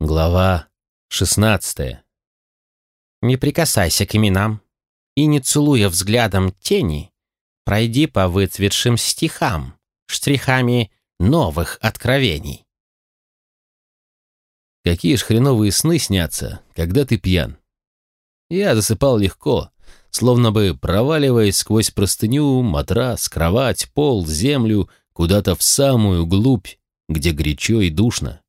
Глава шестнадцатая. Не прикасайся к именам, и не целуя взглядом тени, пройди по выцветшим стихам, штрихами новых откровений. Какие ж хреновые сны снятся, когда ты пьян. Я засыпал легко, словно бы проваливаясь сквозь простыню, матрас, кровать, пол, землю, куда-то в самую глубь, где горячо и душно.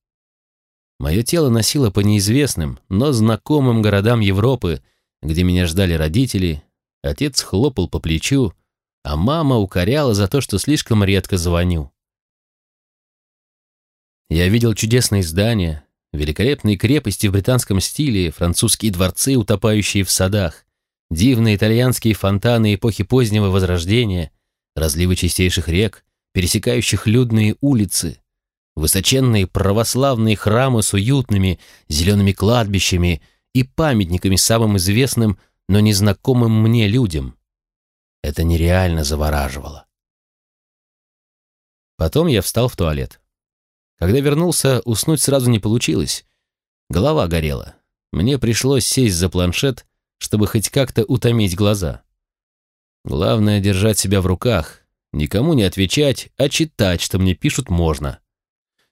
Мое тело носило по неизвестным, но знакомым городам Европы, где меня ждали родители, отец хлопал по плечу, а мама укоряла за то, что слишком редко звоню. Я видел чудесные здания, великолепные крепости в британском стиле, французские дворцы, утопающие в садах, дивные итальянские фонтаны эпохи позднего Возрождения, разливы чистейших рек, пересекающих людные улицы, высоченные православные храмы с уютными зелеными кладбищами и памятниками самым известным, но незнакомым мне людям. Это нереально завораживало. Потом я встал в туалет. Когда вернулся, уснуть сразу не получилось. Голова горела. Мне пришлось сесть за планшет, чтобы хоть как-то утомить глаза. Главное — держать себя в руках, никому не отвечать, а читать, что мне пишут, можно.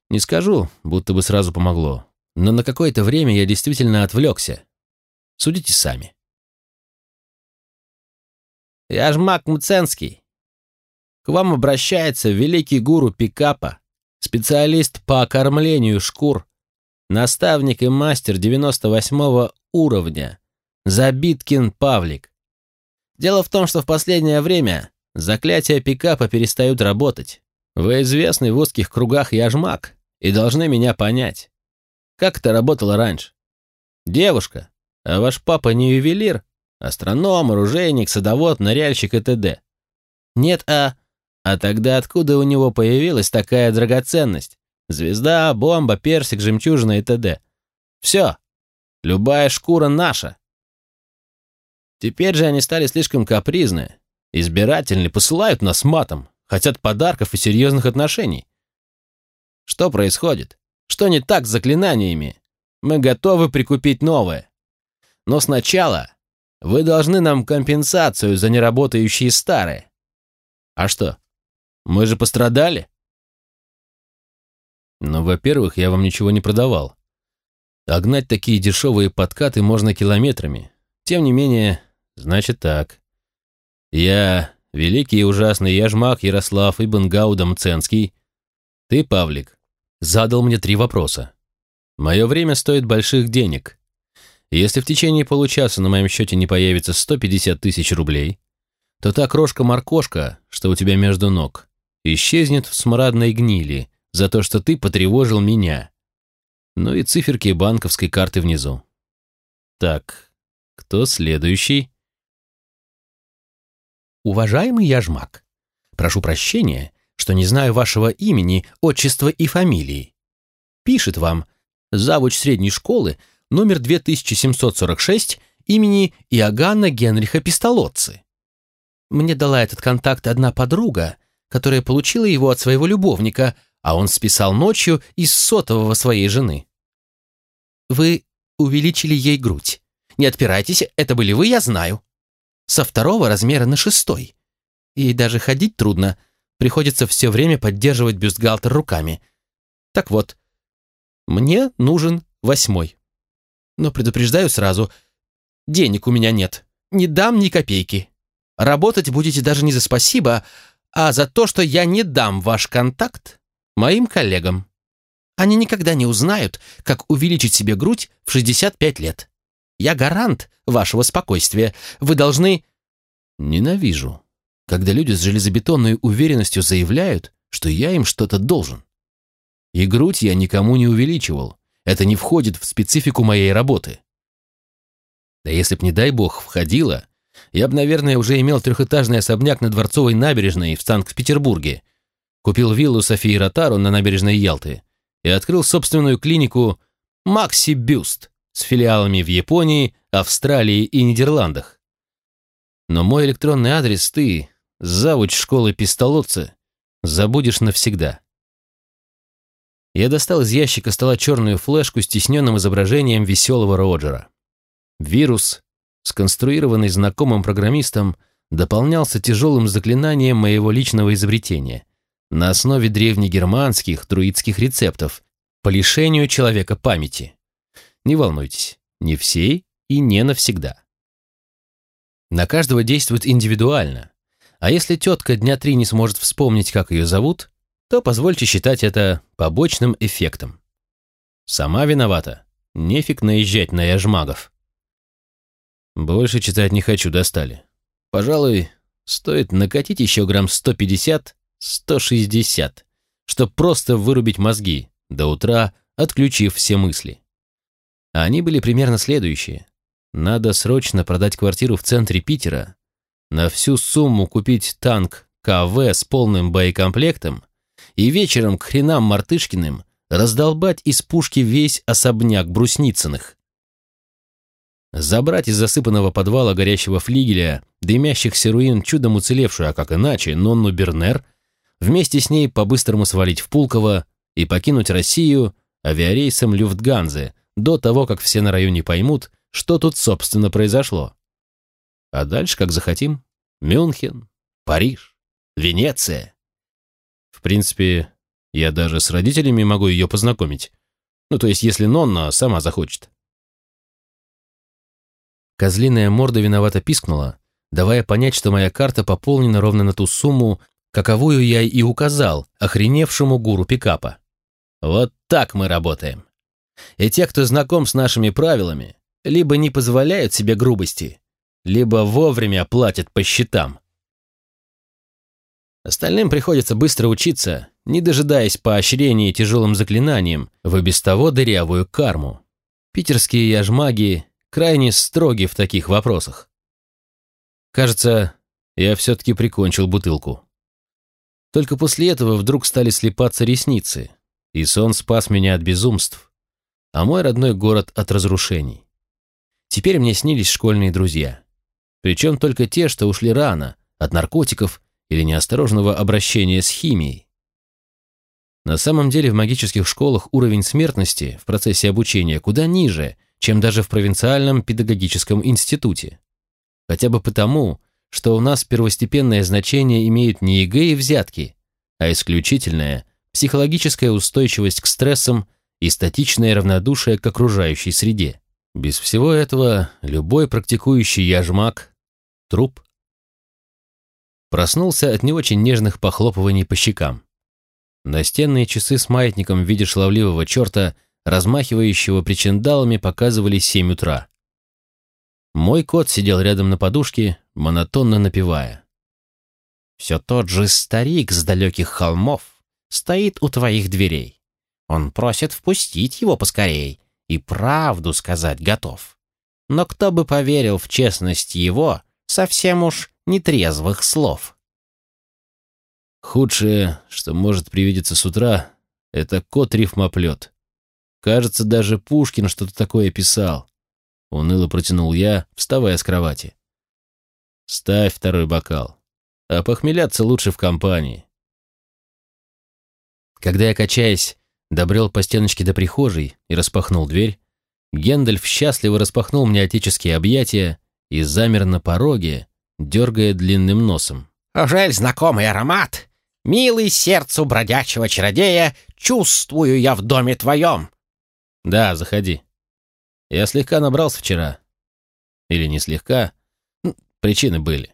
Не скажу, будто бы сразу помогло, но на какое-то время я действительно отвлекся. Судите сами. Я ж Мак Мценский. К вам обращается великий гуру пикапа, специалист по окормлению шкур, наставник и мастер 98 уровня, Забиткин Павлик. Дело в том, что в последнее время заклятия пикапа перестают работать. Вы известный в узких кругах яжмак, и должны меня понять. Как это работало раньше? Девушка, а ваш папа не ювелир? Астроном, оружейник, садовод, ныряльщик и т.д. Нет, а... А тогда откуда у него появилась такая драгоценность? Звезда, бомба, персик, жемчужина и т.д. Все. Любая шкура наша. Теперь же они стали слишком капризны, избирательны, посылают нас матом, хотят подарков и серьезных отношений. Что происходит? Что не так с заклинаниями? Мы готовы прикупить новое. Но сначала вы должны нам компенсацию за неработающие старые. А что? Мы же пострадали? Ну, во-первых, я вам ничего не продавал. Огнать такие дешевые подкаты можно километрами. Тем не менее, значит так. Я, великий и ужасный яжмак Ярослав Ибн Гаудам Ценский, ты, Павлик, задал мне три вопроса. Мое время стоит больших денег. Если в течение получаса на моем счете не появится 150 тысяч рублей, то та крошка-моркошка, что у тебя между ног, исчезнет в смрадной гнили за то, что ты потревожил меня. Ну и циферки банковской карты внизу. Так, кто следующий? Уважаемый Яжмак, прошу прощения, что не знаю вашего имени, отчества и фамилии. Пишет вам завуч средней школы номер 2746 имени Иоганна Генриха Пистолотцы. Мне дала этот контакт одна подруга, которая получила его от своего любовника, а он списал ночью из сотового своей жены. Вы увеличили ей грудь. Не отпирайтесь, это были вы, я знаю. Со второго размера на шестой. Ей даже ходить трудно, Приходится все время поддерживать бюстгальтер руками. Так вот, мне нужен восьмой. Но предупреждаю сразу, денег у меня нет. Не дам ни копейки. Работать будете даже не за спасибо, а за то, что я не дам ваш контакт моим коллегам. Они никогда не узнают, как увеличить себе грудь в 65 лет. Я гарант вашего спокойствия. Вы должны... Ненавижу когда люди с железобетонной уверенностью заявляют, что я им что-то должен. И грудь я никому не увеличивал. Это не входит в специфику моей работы. Да если б, не дай бог, входило, я бы, наверное, уже имел трехэтажный особняк на Дворцовой набережной в Санкт-Петербурге, купил виллу Софии Ротару на набережной Ялты и открыл собственную клинику «Макси Бюст» с филиалами в Японии, Австралии и Нидерландах. Но мой электронный адрес ты, завуч школы пистолотца, забудешь навсегда. Я достал из ящика стола черную флешку с тисненным изображением веселого Роджера. Вирус, сконструированный знакомым программистом, дополнялся тяжелым заклинанием моего личного изобретения на основе древнегерманских друидских рецептов по лишению человека памяти. Не волнуйтесь, не всей и не навсегда. На каждого действует индивидуально, а если тетка дня три не сможет вспомнить, как ее зовут, то позвольте считать это побочным эффектом. Сама виновата. Нефиг наезжать на яжмагов. Больше читать не хочу, достали. Пожалуй, стоит накатить еще грамм 150-160, чтобы просто вырубить мозги, до утра отключив все мысли. А они были примерно следующие. Надо срочно продать квартиру в центре Питера, на всю сумму купить танк КВ с полным боекомплектом и вечером к хренам Мартышкиным раздолбать из пушки весь особняк Брусницыных забрать из засыпанного подвала горящего флигеля, дымящихся руин чудом уцелевшую, а как иначе, Нонну Бернер, вместе с ней по-быстрому свалить в Пулково и покинуть Россию авиарейсом Люфтганзе до того, как все на районе поймут, что тут, собственно, произошло. А дальше, как захотим, Мюнхен, Париж, Венеция. В принципе, я даже с родителями могу ее познакомить. Ну, то есть, если Нонна сама захочет. Козлиная морда виновато пискнула, давая понять, что моя карта пополнена ровно на ту сумму, каковую я и указал охреневшему гуру пикапа. Вот так мы работаем. И те, кто знаком с нашими правилами, либо не позволяют себе грубости, либо вовремя платят по счетам. Остальным приходится быстро учиться, не дожидаясь поощрения тяжелым заклинанием в и без того дырявую карму. Питерские яжмаги крайне строги в таких вопросах. Кажется, я все-таки прикончил бутылку. Только после этого вдруг стали слепаться ресницы, и сон спас меня от безумств, а мой родной город от разрушений. Теперь мне снились школьные друзья. Причем только те, что ушли рано, от наркотиков или неосторожного обращения с химией. На самом деле в магических школах уровень смертности в процессе обучения куда ниже, чем даже в провинциальном педагогическом институте. Хотя бы потому, что у нас первостепенное значение имеют не ЕГЭ и взятки, а исключительная психологическая устойчивость к стрессам и статичное равнодушие к окружающей среде. Без всего этого любой практикующий яжмаг – труп. Проснулся от не очень нежных похлопываний по щекам. Настенные часы с маятником в виде шаловливого черта – размахивающего причиндалами, показывали семь утра. Мой кот сидел рядом на подушке, монотонно напевая. «Все тот же старик с далеких холмов стоит у твоих дверей. Он просит впустить его поскорей и правду сказать готов. Но кто бы поверил в честность его совсем уж нетрезвых слов?» Худшее, что может привидеться с утра, это кот-рифмоплет. Кажется, даже Пушкин что-то такое писал. Уныло протянул я, вставая с кровати. Ставь второй бокал. А похмеляться лучше в компании. Когда я, качаясь, добрел по стеночке до прихожей и распахнул дверь, Гендальф счастливо распахнул мне отеческие объятия и замер на пороге, дергая длинным носом. «Жаль знакомый аромат! Милый сердцу бродячего чародея, чувствую я в доме твоем!» «Да, заходи. Я слегка набрался вчера. Или не слегка. Причины были.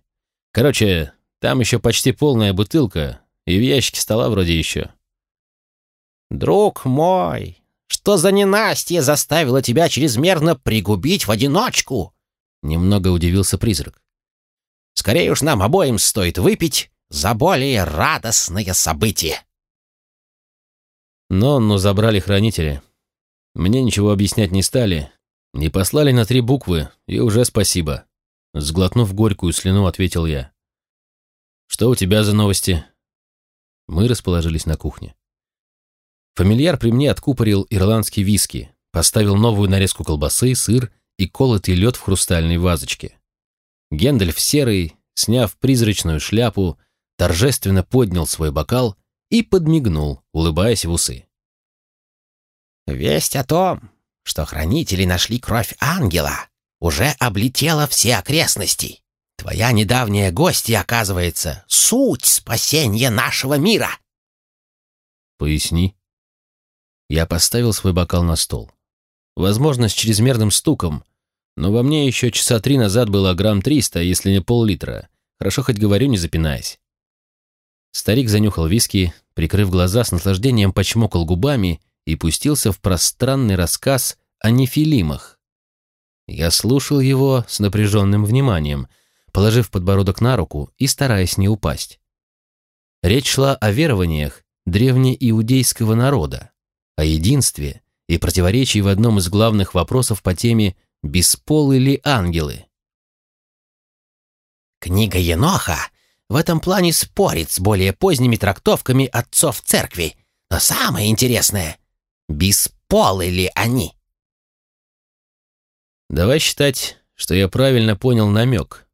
Короче, там еще почти полная бутылка, и в ящике стола вроде еще». «Друг мой, что за ненастье заставило тебя чрезмерно пригубить в одиночку?» Немного удивился призрак. «Скорее уж нам обоим стоит выпить за более радостные события». Но, но забрали хранители. Мне ничего объяснять не стали. Не послали на три буквы, и уже спасибо. Сглотнув горькую слюну, ответил я. «Что у тебя за новости?» Мы расположились на кухне. Фамильяр при мне откупорил ирландский виски, поставил новую нарезку колбасы, сыр и колотый лед в хрустальной вазочке. Гендальф серый, сняв призрачную шляпу, торжественно поднял свой бокал и подмигнул, улыбаясь в усы. Весть о том, что хранители нашли кровь ангела, уже облетела все окрестности. Твоя недавняя гостья, оказывается, суть спасения нашего мира. Поясни. Я поставил свой бокал на стол. Возможно, с чрезмерным стуком, но во мне еще часа три назад было грамм триста, если не пол-литра. Хорошо хоть говорю, не запинаясь. Старик занюхал виски, прикрыв глаза, с наслаждением почмокал губами и пустился в пространный рассказ о нефилимах. Я слушал его с напряженным вниманием, положив подбородок на руку и стараясь не упасть. Речь шла о верованиях древнеиудейского народа, о единстве и противоречии в одном из главных вопросов по теме «Бесполы ли ангелы?». Книга Еноха в этом плане спорит с более поздними трактовками отцов церкви, но самое интересное — бесполы ли они? Давай считать, что я правильно понял намек.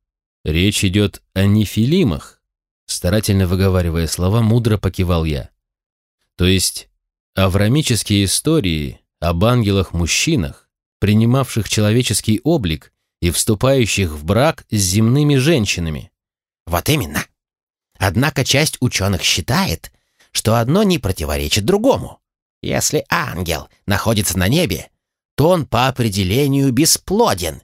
Речь идет о нефилимах. Старательно выговаривая слова, мудро покивал я. То есть аврамические истории об ангелах-мужчинах, принимавших человеческий облик и вступающих в брак с земными женщинами. Вот именно. Однако часть ученых считает, что одно не противоречит другому. Если ангел находится на небе, то он по определению бесплоден.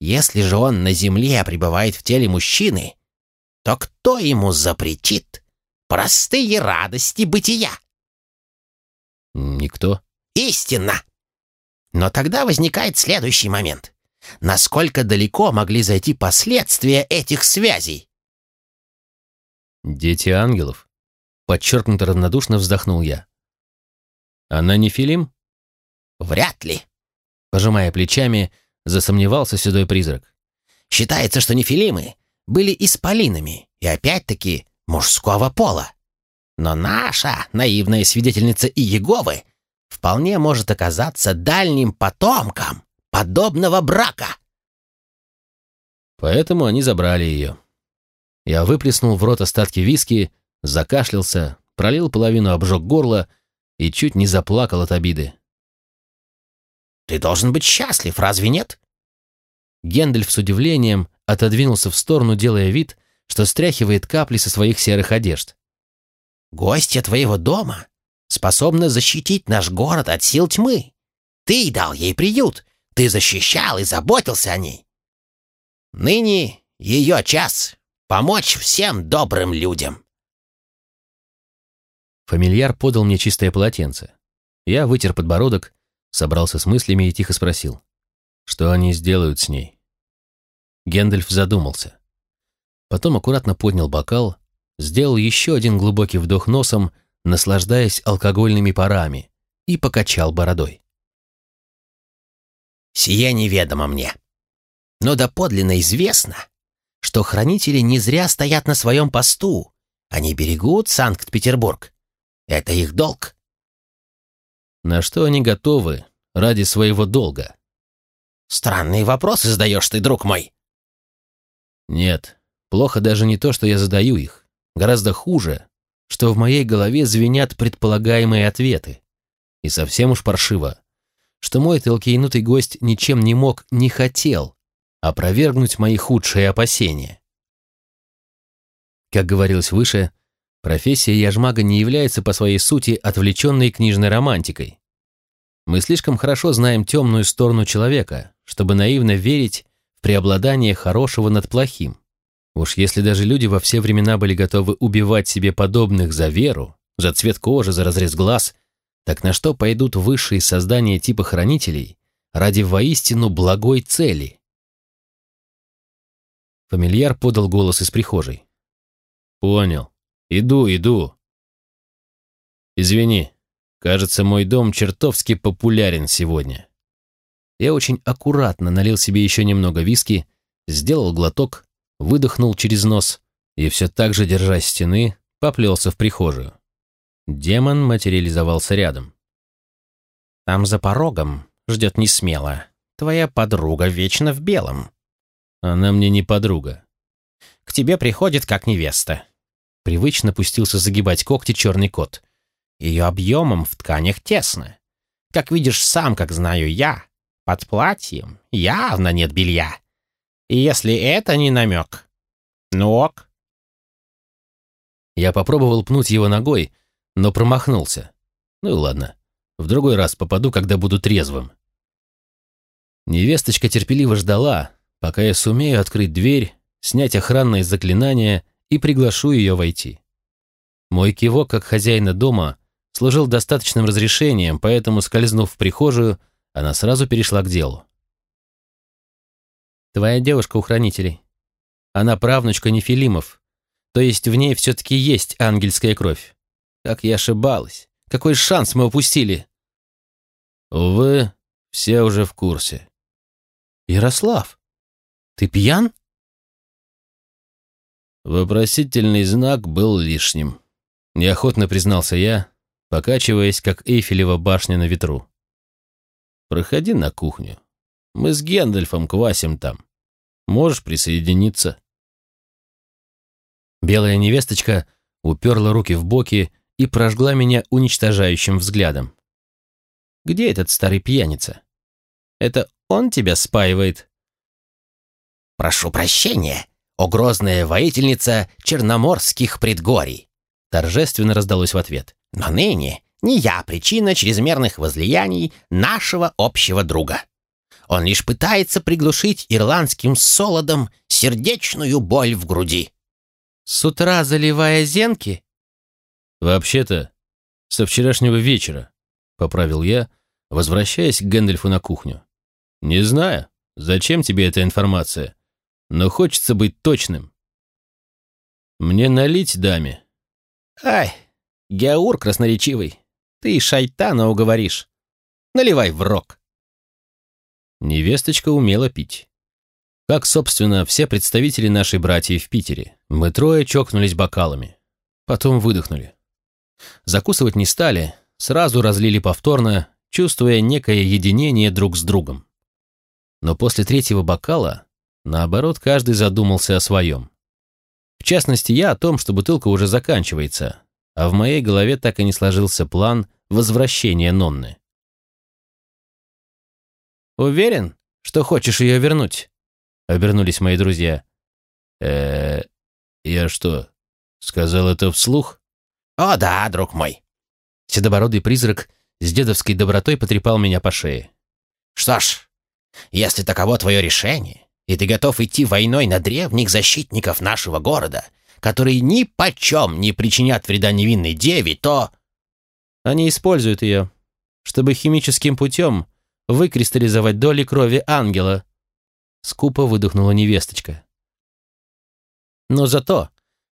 Если же он на земле пребывает в теле мужчины, то кто ему запретит простые радости бытия? Никто. Истинно. Но тогда возникает следующий момент. Насколько далеко могли зайти последствия этих связей? Дети ангелов. Подчеркнуто равнодушно вздохнул я. Она не Филим? Вряд ли. Пожимая плечами, засомневался седой призрак. Считается, что нефилимы были исполинами и опять-таки мужского пола. Но наша наивная свидетельница Иеговы вполне может оказаться дальним потомком подобного брака. Поэтому они забрали ее. Я выплеснул в рот остатки виски, закашлялся, пролил половину, обжег горло и чуть не заплакал от обиды. Ты должен быть счастлив, разве нет?» Гендальф с удивлением отодвинулся в сторону, делая вид, что стряхивает капли со своих серых одежд. «Гостья твоего дома способна защитить наш город от сил тьмы. Ты дал ей приют, ты защищал и заботился о ней. Ныне ее час помочь всем добрым людям». Фамильяр подал мне чистое полотенце. Я вытер подбородок собрался с мыслями и тихо спросил, что они сделают с ней. Гендальф задумался. Потом аккуратно поднял бокал, сделал еще один глубокий вдох носом, наслаждаясь алкогольными парами, и покачал бородой. «Сие неведомо мне. Но доподлинно известно, что хранители не зря стоят на своем посту. Они берегут Санкт-Петербург. Это их долг. На что они готовы ради своего долга? Странные вопросы задаешь ты, друг мой. Нет, плохо даже не то, что я задаю их. Гораздо хуже, что в моей голове звенят предполагаемые ответы. И совсем уж паршиво, что мой толкейнутый гость ничем не мог, не хотел опровергнуть мои худшие опасения. Как говорилось выше, Профессия яжмага не является по своей сути отвлеченной книжной романтикой. Мы слишком хорошо знаем темную сторону человека, чтобы наивно верить в преобладание хорошего над плохим. Уж если даже люди во все времена были готовы убивать себе подобных за веру, за цвет кожи, за разрез глаз, так на что пойдут высшие создания типа хранителей ради воистину благой цели? Фамильяр подал голос из прихожей. «Понял. Иду, иду. Извини, кажется, мой дом чертовски популярен сегодня. Я очень аккуратно налил себе еще немного виски, сделал глоток, выдохнул через нос и все так же, держась стены, поплелся в прихожую. Демон материализовался рядом. «Там за порогом ждет несмело. Твоя подруга вечно в белом». «Она мне не подруга». «К тебе приходит как невеста. Привычно пустился загибать когти черный кот. Ее объемом в тканях тесно. Как видишь сам, как знаю я, под платьем явно нет белья. Если это не намек, ну ок. Я попробовал пнуть его ногой, но промахнулся. Ну и ладно, в другой раз попаду, когда буду трезвым. Невесточка терпеливо ждала, пока я сумею открыть дверь, снять охранное заклинание и приглашу ее войти. Мой кивок, как хозяина дома, служил достаточным разрешением, поэтому, скользнув в прихожую, она сразу перешла к делу. «Твоя девушка у хранителей. Она правнучка Нефилимов, то есть в ней все-таки есть ангельская кровь. Как я ошибалась. Какой шанс мы упустили?» «Увы, все уже в курсе». «Ярослав, ты пьян?» Вопросительный знак был лишним. Неохотно признался я, покачиваясь, как Эйфелева башня на ветру. «Проходи на кухню. Мы с Гендальфом квасим там. Можешь присоединиться». Белая невесточка уперла руки в боки и прожгла меня уничтожающим взглядом. «Где этот старый пьяница? Это он тебя спаивает?» «Прошу прощения, о грозная воительница черноморских предгорий!» Торжественно раздалось в ответ. «Но ныне не я причина чрезмерных возлияний нашего общего друга. Он лишь пытается приглушить ирландским солодом сердечную боль в груди». «С утра заливая зенки?» «Вообще-то, со вчерашнего вечера», — поправил я, возвращаясь к Гэндальфу на кухню. «Не знаю, зачем тебе эта информация, но хочется быть точным. Мне налить даме?» «Ай, Геаур красноречивый, ты шайтана уговоришь. Наливай в рог». Невесточка умела пить. Как, собственно, все представители нашей братьи в Питере. Мы трое чокнулись бокалами. Потом выдохнули. Закусывать не стали, сразу разлили повторно, чувствуя некое единение друг с другом. Но после третьего бокала, наоборот, каждый задумался о своем. В частности, я о том, что бутылка уже заканчивается, а в моей голове так и не сложился план возвращения Нонны. «Уверен, что хочешь ее вернуть?» — обернулись мои друзья. э я что, сказал это вслух?» «О да, друг мой!» Седобородый призрак с дедовской добротой потрепал меня по шее. «Что ж, если таково твое решение, и ты готов идти войной на древних защитников нашего города, которые ни почем не причинят вреда невинной деве, то...» «Они используют ее, чтобы химическим путем выкристаллизовать доли крови ангела», скупо выдохнула невесточка. «Но зато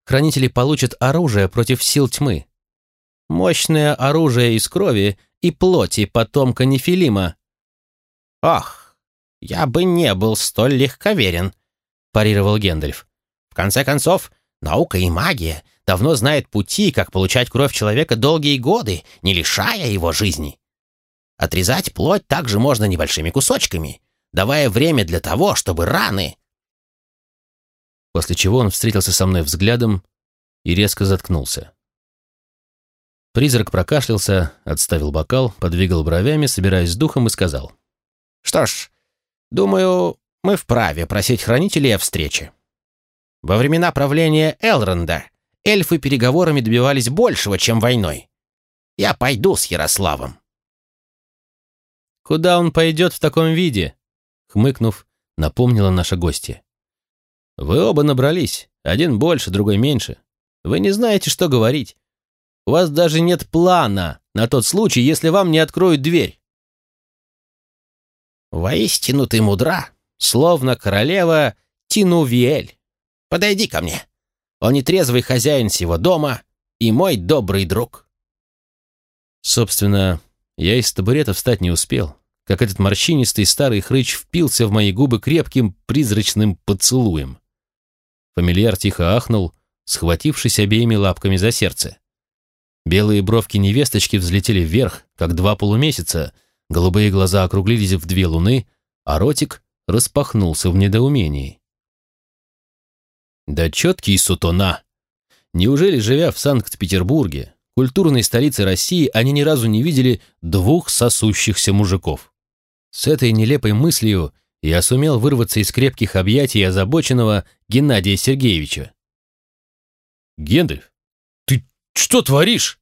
хранители получат оружие против сил тьмы, Мощное оружие из крови и плоти потомка Нефилима. «Ох, я бы не был столь легковерен», — парировал Гендальф. «В конце концов, наука и магия давно знают пути, как получать кровь человека долгие годы, не лишая его жизни. Отрезать плоть также можно небольшими кусочками, давая время для того, чтобы раны...» После чего он встретился со мной взглядом и резко заткнулся. Призрак прокашлялся, отставил бокал, подвигал бровями, собираясь с духом, и сказал. «Что ж, думаю, мы вправе просить хранителей о встрече. Во времена правления Элронда эльфы переговорами добивались большего, чем войной. Я пойду с Ярославом». «Куда он пойдет в таком виде?» Хмыкнув, напомнила наша гостья. «Вы оба набрались, один больше, другой меньше. Вы не знаете, что говорить. У вас даже нет плана на тот случай, если вам не откроют дверь. Воистину ты мудра, словно королева Тинувиэль. Подойди ко мне. Он нетрезвый хозяин сего дома и мой добрый друг. Собственно, я из табурета встать не успел, как этот морщинистый старый хрыч впился в мои губы крепким призрачным поцелуем. Фамильяр тихо ахнул, схватившись обеими лапками за сердце. Белые бровки невесточки взлетели вверх, как два полумесяца, голубые глаза округлились в две луны, а ротик распахнулся в недоумении. Да четкий сутона! Неужели, живя в Санкт-Петербурге, культурной столице России они ни разу не видели двух сосущихся мужиков. С этой нелепой мыслью я сумел вырваться из крепких объятий озабоченного Геннадия Сергеевича. «Гендальф, ты что творишь?»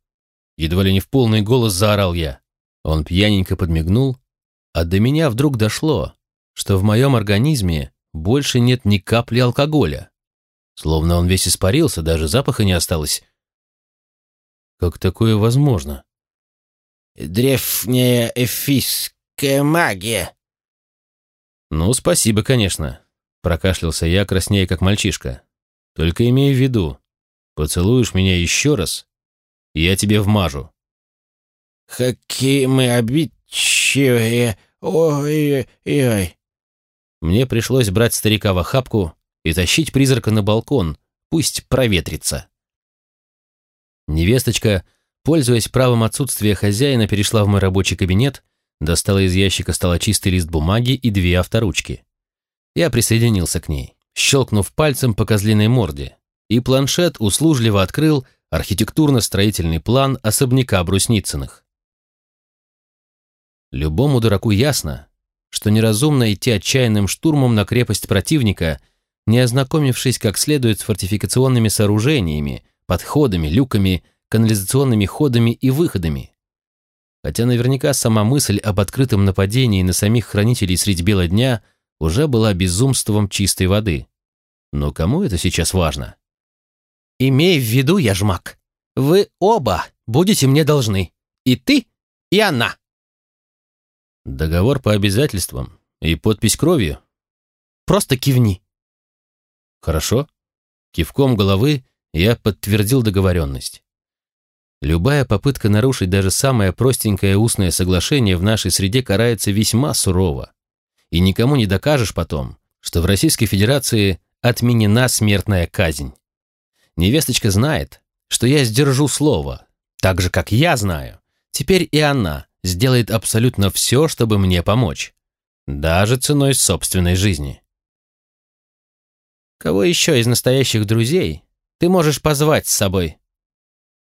Едва ли не в полный голос заорал я. Он пьяненько подмигнул, а до меня вдруг дошло, что в моем организме больше нет ни капли алкоголя. Словно он весь испарился, даже запаха не осталось. Как такое возможно? «Древняя эфисская магия», «Ну, спасибо, конечно», — прокашлялся я, краснея как мальчишка. «Только имей в виду, поцелуешь меня еще раз, я тебе вмажу». «Какие мы обидчивые! Ой-ой-ой!» Мне пришлось брать старика в охапку и тащить призрака на балкон, пусть проветрится. Невесточка, пользуясь правом отсутствия хозяина, перешла в мой рабочий кабинет Достала из ящика стола чистый лист бумаги и две авторучки. Я присоединился к ней, щелкнув пальцем по козлиной морде, и планшет услужливо открыл архитектурно-строительный план особняка Брусницыных. Любому дураку ясно, что неразумно идти отчаянным штурмом на крепость противника, не ознакомившись как следует с фортификационными сооружениями, подходами, люками, канализационными ходами и выходами, хотя наверняка сама мысль об открытом нападении на самих хранителей средь бела дня уже была безумством чистой воды. Но кому это сейчас важно? «Имей в виду, яжмак, вы оба будете мне должны. И ты, и она». Договор по обязательствам и подпись кровью? Просто кивни. Хорошо. Кивком головы я подтвердил договоренность. Любая попытка нарушить даже самое простенькое устное соглашение в нашей среде карается весьма сурово. И никому не докажешь потом, что в Российской Федерации отменена смертная казнь. Невесточка знает, что я сдержу слово, так же, как я знаю. Теперь и она сделает абсолютно все, чтобы мне помочь. Даже ценой собственной жизни. Кого еще из настоящих друзей ты можешь позвать с собой?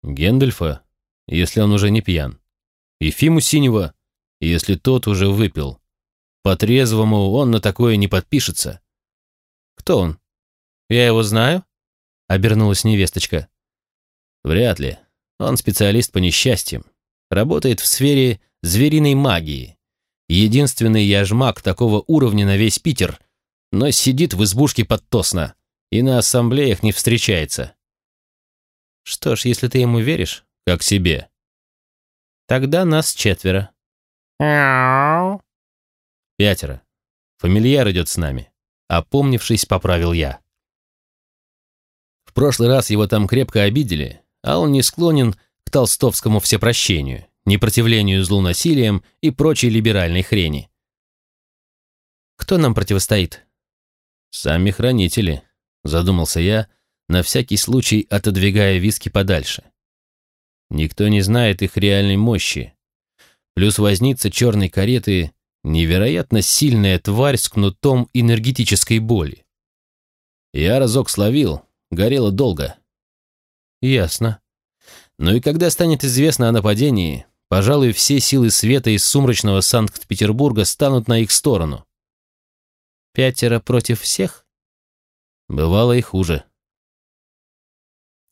Гендельфа, если он уже не пьян. Ефиму Синего, если тот уже выпил. По-трезвому он на такое не подпишется. Кто он? Я его знаю? Обернулась невесточка. Вряд ли. Он специалист по несчастьям. Работает в сфере звериной магии. Единственный яжмак такого уровня на весь Питер, но сидит в избушке под Тосно и на ассамблеях не встречается. Что ж, если ты ему веришь, как себе. Тогда нас четверо. Пятеро. Фамильяр идет с нами. Опомнившись, поправил я. В прошлый раз его там крепко обидели, а он не склонен к толстовскому всепрощению, непротивлению злу насилием и прочей либеральной хрени. Кто нам противостоит? Сами хранители, задумался я, на всякий случай отодвигая виски подальше. Никто не знает их реальной мощи. Плюс возница черной кареты — невероятно сильная тварь с кнутом энергетической боли. Я разок словил, горело долго. Ясно. Ну и когда станет известно о нападении, пожалуй, все силы света из сумрачного Санкт-Петербурга станут на их сторону. Пятеро против всех? Бывало и хуже.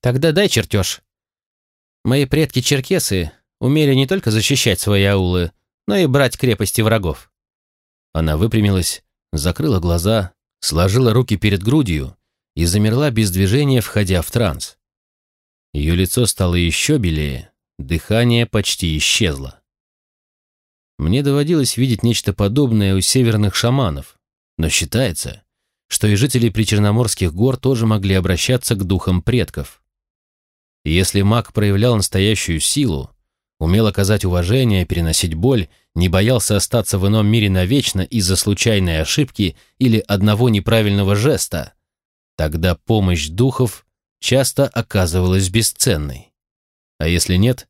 Тогда дай чертеж. Мои предки-черкесы умели не только защищать свои аулы, но и брать крепости врагов. Она выпрямилась, закрыла глаза, сложила руки перед грудью и замерла без движения, входя в транс. Ее лицо стало еще белее, дыхание почти исчезло. Мне доводилось видеть нечто подобное у северных шаманов, но считается, что и жители причерноморских гор тоже могли обращаться к духам предков. Если маг проявлял настоящую силу, умел оказать уважение, переносить боль, не боялся остаться в ином мире навечно из-за случайной ошибки или одного неправильного жеста, тогда помощь духов часто оказывалась бесценной. А если нет,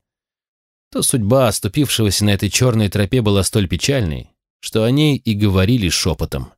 то судьба оступившегося на этой черной тропе была столь печальной, что о ней и говорили шепотом.